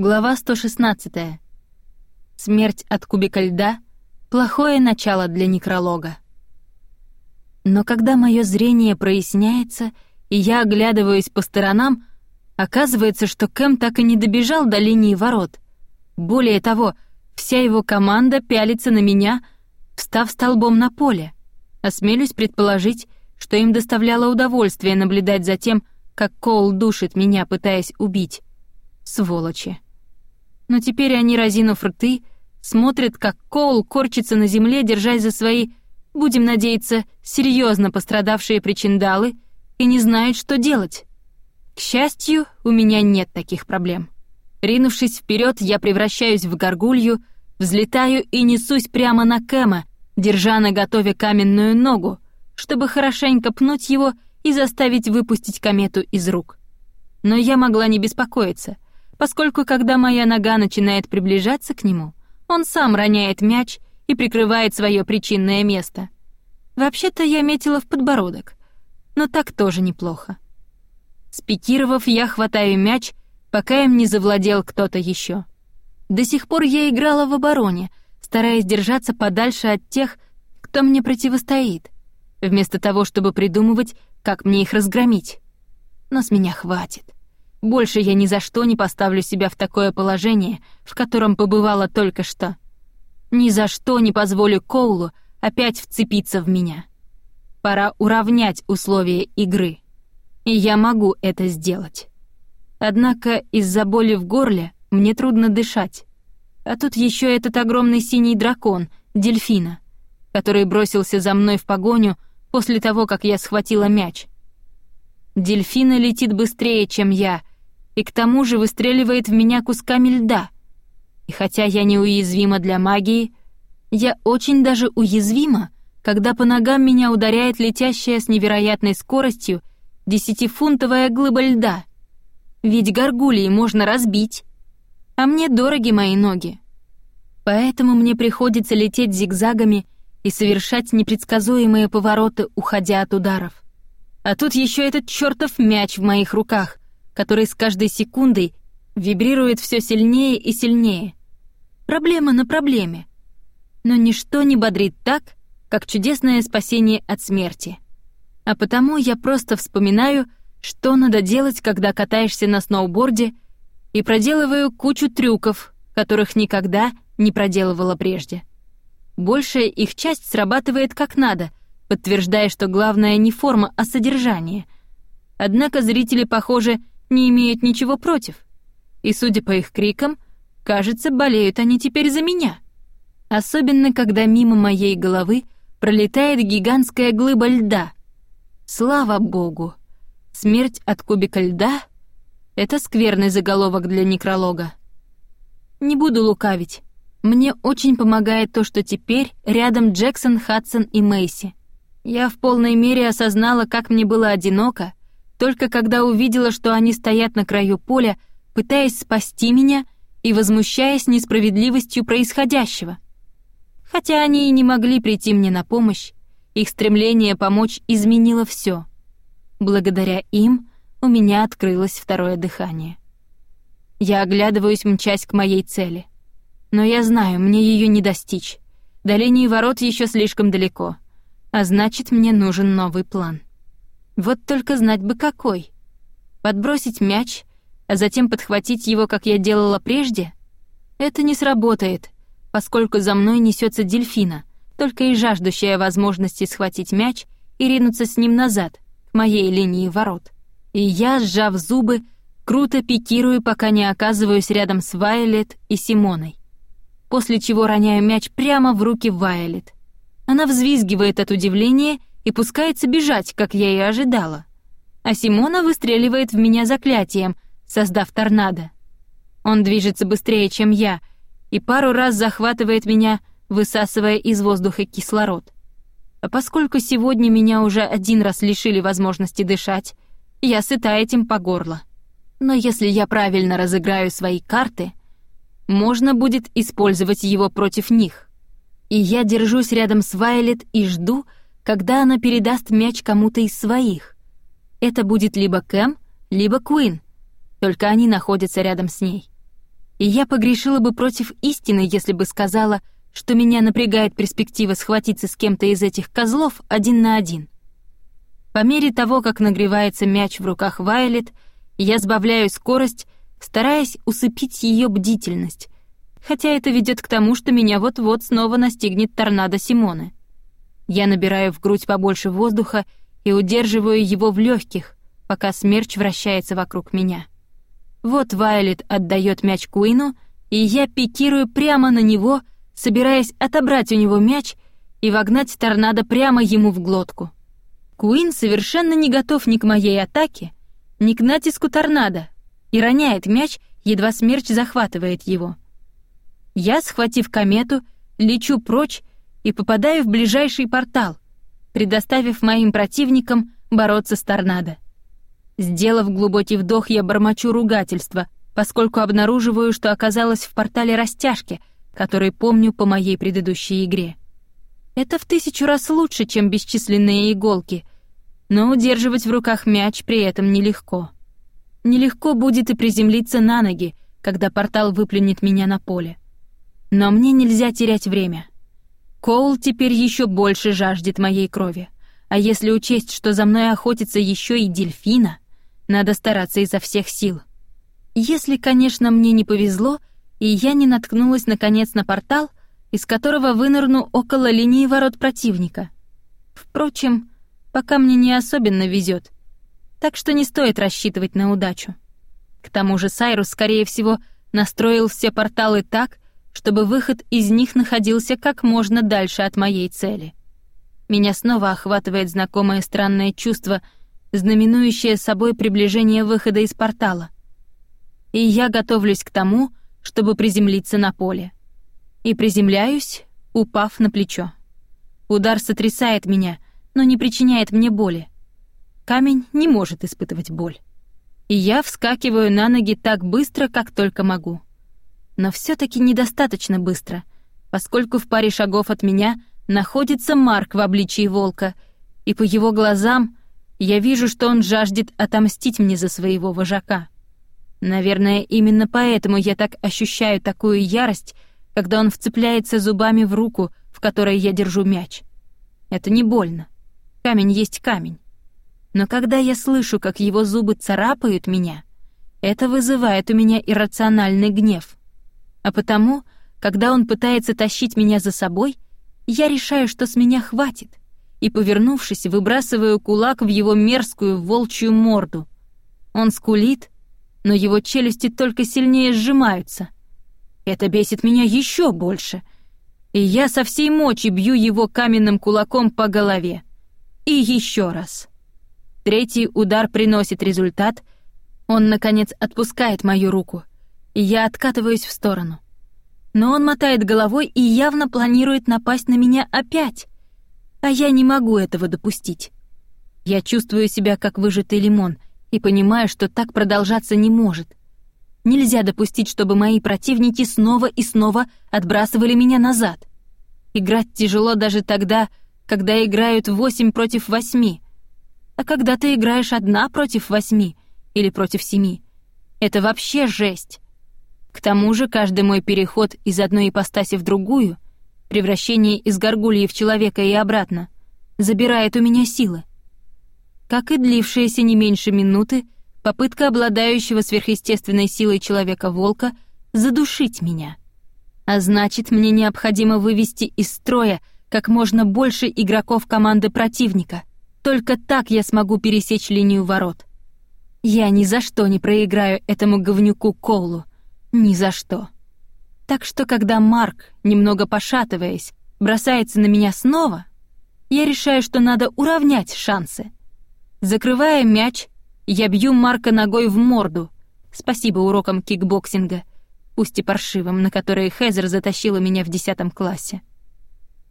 Глава 116. Смерть от кубика льда — плохое начало для некролога. Но когда мое зрение проясняется, и я оглядываюсь по сторонам, оказывается, что Кэм так и не добежал до линии ворот. Более того, вся его команда пялится на меня, встав столбом на поле. Осмелюсь предположить, что им доставляло удовольствие наблюдать за тем, как Коул душит меня, пытаясь убить. Сволочи но теперь они, разинув рты, смотрят, как Коул корчится на земле, держась за свои, будем надеяться, серьезно пострадавшие причиндалы, и не знают, что делать. К счастью, у меня нет таких проблем. Ринувшись вперед, я превращаюсь в горгулью, взлетаю и несусь прямо на Кэма, держа на готове каменную ногу, чтобы хорошенько пнуть его и заставить выпустить комету из рук. Но я могла не беспокоиться — поскольку когда моя нога начинает приближаться к нему, он сам роняет мяч и прикрывает свое причинное место. Вообще-то я метила в подбородок, но так тоже неплохо. Спикировав, я хватаю мяч, пока им не завладел кто-то еще. До сих пор я играла в обороне, стараясь держаться подальше от тех, кто мне противостоит, вместо того, чтобы придумывать, как мне их разгромить. Но с меня хватит. Больше я ни за что не поставлю себя в такое положение, в котором побывала только что. Ни за что не позволю Коулу опять вцепиться в меня. Пора уравнять условия игры. И я могу это сделать. Однако из-за боли в горле мне трудно дышать. А тут еще этот огромный синий дракон, дельфина, который бросился за мной в погоню после того, как я схватила мяч. Дельфина летит быстрее, чем я, и к тому же выстреливает в меня кусками льда. И хотя я неуязвима для магии, я очень даже уязвима, когда по ногам меня ударяет летящая с невероятной скоростью десятифунтовая глыба льда. Ведь горгулии можно разбить, а мне дороги мои ноги. Поэтому мне приходится лететь зигзагами и совершать непредсказуемые повороты, уходя от ударов. А тут еще этот чертов мяч в моих руках, который с каждой секундой вибрирует все сильнее и сильнее. Проблема на проблеме. Но ничто не бодрит так, как чудесное спасение от смерти. А потому я просто вспоминаю, что надо делать, когда катаешься на сноуборде, и проделываю кучу трюков, которых никогда не проделывала прежде. Большая их часть срабатывает как надо, подтверждая, что главное не форма, а содержание. Однако зрители, похоже, не имеют ничего против. И, судя по их крикам, кажется, болеют они теперь за меня. Особенно, когда мимо моей головы пролетает гигантская глыба льда. Слава богу! Смерть от кубика льда — это скверный заголовок для некролога. Не буду лукавить. Мне очень помогает то, что теперь рядом Джексон, Хадсон и Мэйси. Я в полной мере осознала, как мне было одиноко, только когда увидела, что они стоят на краю поля, пытаясь спасти меня и возмущаясь несправедливостью происходящего. Хотя они и не могли прийти мне на помощь, их стремление помочь изменило все. Благодаря им у меня открылось второе дыхание. Я оглядываюсь, мчась к моей цели. Но я знаю, мне ее не достичь. До линии ворот еще слишком далеко. А значит, мне нужен новый план. Вот только знать бы какой. Подбросить мяч, а затем подхватить его, как я делала прежде? Это не сработает, поскольку за мной несется дельфина, только и жаждущая возможности схватить мяч и ринуться с ним назад, к моей линии ворот. И я, сжав зубы, круто пикирую, пока не оказываюсь рядом с Вайолет и Симоной. После чего роняю мяч прямо в руки Вайолет. Она взвизгивает от удивления и пускается бежать, как я и ожидала. А Симона выстреливает в меня заклятием, создав торнадо. Он движется быстрее, чем я, и пару раз захватывает меня, высасывая из воздуха кислород. А поскольку сегодня меня уже один раз лишили возможности дышать, я сыта этим по горло. Но если я правильно разыграю свои карты, можно будет использовать его против них. И я держусь рядом с Вайлет и жду, когда она передаст мяч кому-то из своих. Это будет либо Кэм, либо Куин, только они находятся рядом с ней. и я погрешила бы против истины, если бы сказала, что меня напрягает перспектива схватиться с кем-то из этих козлов один на один. По мере того, как нагревается мяч в руках Вайлет, я сбавляю скорость, стараясь усыпить ее бдительность, хотя это ведет к тому, что меня вот-вот снова настигнет торнадо Симоны. Я набираю в грудь побольше воздуха и удерживаю его в легких, пока смерч вращается вокруг меня. Вот Вайлет отдает мяч Куину, и я пикирую прямо на него, собираясь отобрать у него мяч и вогнать торнадо прямо ему в глотку. Куин совершенно не готов ни к моей атаке, ни к натиску торнадо, и роняет мяч, едва смерч захватывает его. Я, схватив комету, лечу прочь и попадаю в ближайший портал, предоставив моим противникам бороться с торнадо. Сделав глубокий вдох, я бормочу ругательство, поскольку обнаруживаю, что оказалась в портале растяжки, который помню по моей предыдущей игре. Это в тысячу раз лучше, чем бесчисленные иголки, но удерживать в руках мяч при этом нелегко. Нелегко будет и приземлиться на ноги, когда портал выплюнет меня на поле. Но мне нельзя терять время. Коул теперь еще больше жаждет моей крови. А если учесть, что за мной охотится еще и дельфина, надо стараться изо всех сил. Если, конечно, мне не повезло, и я не наткнулась наконец на портал, из которого вынырну около линии ворот противника. Впрочем, пока мне не особенно везет, так что не стоит рассчитывать на удачу. К тому же Сайрус, скорее всего, настроил все порталы так, чтобы выход из них находился как можно дальше от моей цели. Меня снова охватывает знакомое странное чувство — знаменующее собой приближение выхода из портала. И я готовлюсь к тому, чтобы приземлиться на поле. И приземляюсь, упав на плечо. Удар сотрясает меня, но не причиняет мне боли. Камень не может испытывать боль. И я вскакиваю на ноги так быстро, как только могу. Но все таки недостаточно быстро, поскольку в паре шагов от меня находится Марк в обличии волка, и по его глазам я вижу, что он жаждет отомстить мне за своего вожака. Наверное, именно поэтому я так ощущаю такую ярость, когда он вцепляется зубами в руку, в которой я держу мяч. Это не больно. Камень есть камень. Но когда я слышу, как его зубы царапают меня, это вызывает у меня иррациональный гнев. А потому, когда он пытается тащить меня за собой, я решаю, что с меня хватит — и, повернувшись, выбрасываю кулак в его мерзкую волчью морду. Он скулит, но его челюсти только сильнее сжимаются. Это бесит меня еще больше, и я со всей мочи бью его каменным кулаком по голове. И еще раз. Третий удар приносит результат. Он, наконец, отпускает мою руку, и я откатываюсь в сторону. Но он мотает головой и явно планирует напасть на меня опять. А я не могу этого допустить. Я чувствую себя как выжатый лимон и понимаю, что так продолжаться не может. Нельзя допустить, чтобы мои противники снова и снова отбрасывали меня назад. Играть тяжело даже тогда, когда играют восемь против восьми. А когда ты играешь одна против восьми или против семи, это вообще жесть. К тому же каждый мой переход из одной ипостаси в другую — превращение из горгульи в человека и обратно, забирает у меня силы. Как и длившаяся не меньше минуты попытка обладающего сверхъестественной силой человека-волка задушить меня. А значит, мне необходимо вывести из строя как можно больше игроков команды противника. Только так я смогу пересечь линию ворот. Я ни за что не проиграю этому говнюку Коулу. Ни за что. Так что, когда Марк, немного пошатываясь, бросается на меня снова, я решаю, что надо уравнять шансы. Закрывая мяч, я бью Марка ногой в морду. Спасибо урокам кикбоксинга, пусть и паршивым, на которые Хезер затащила меня в десятом классе.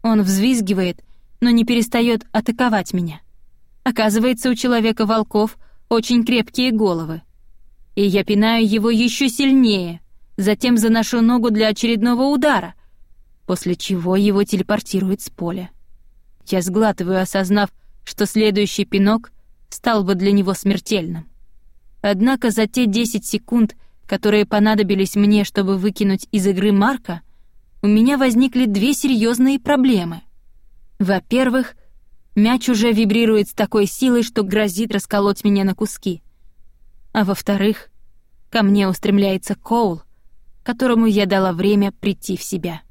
Он взвизгивает, но не перестает атаковать меня. Оказывается, у человеко-волков очень крепкие головы. И я пинаю его еще сильнее — затем заношу ногу для очередного удара, после чего его телепортирует с поля. Я сглатываю, осознав, что следующий пинок стал бы для него смертельным. Однако за те 10 секунд, которые понадобились мне, чтобы выкинуть из игры Марка, у меня возникли две серьезные проблемы. Во-первых, мяч уже вибрирует с такой силой, что грозит расколоть меня на куски. А во-вторых, ко мне устремляется Коул, которому я дала время прийти в себя.